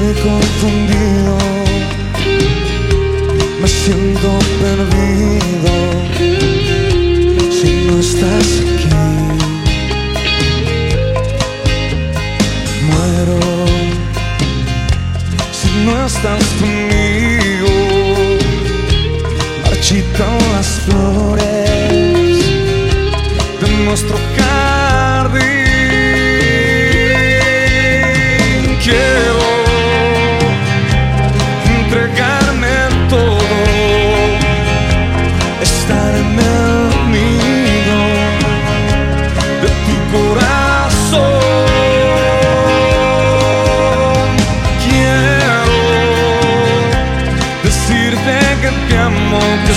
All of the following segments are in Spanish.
Estoy confundido, me siento perdido si no estás aquí. Muero si no estás conmigo, marchitan las flores de nuestro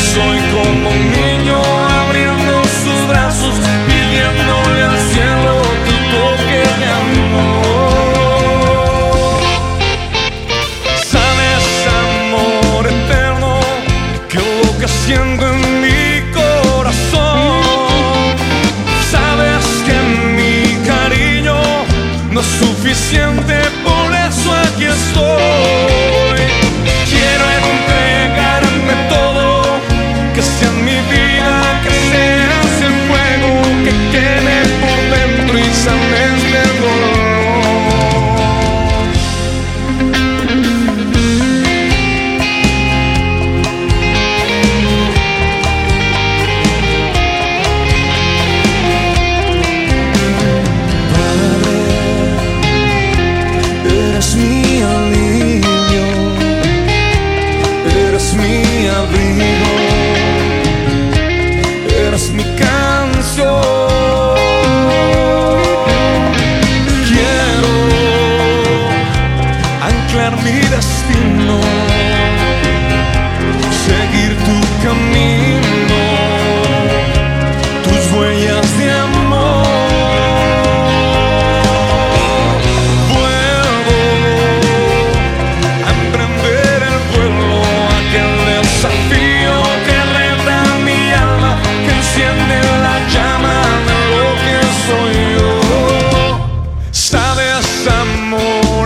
sonho como um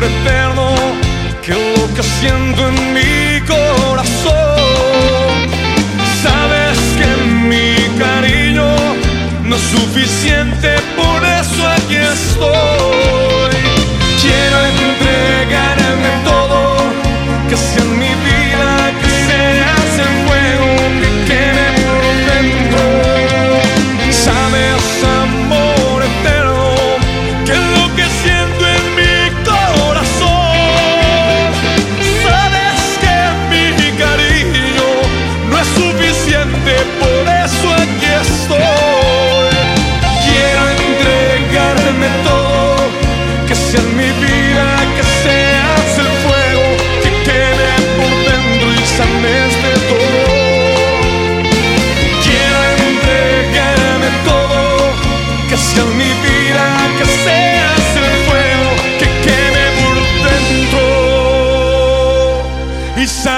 recuerdo que lo que siento en mi corazón. missão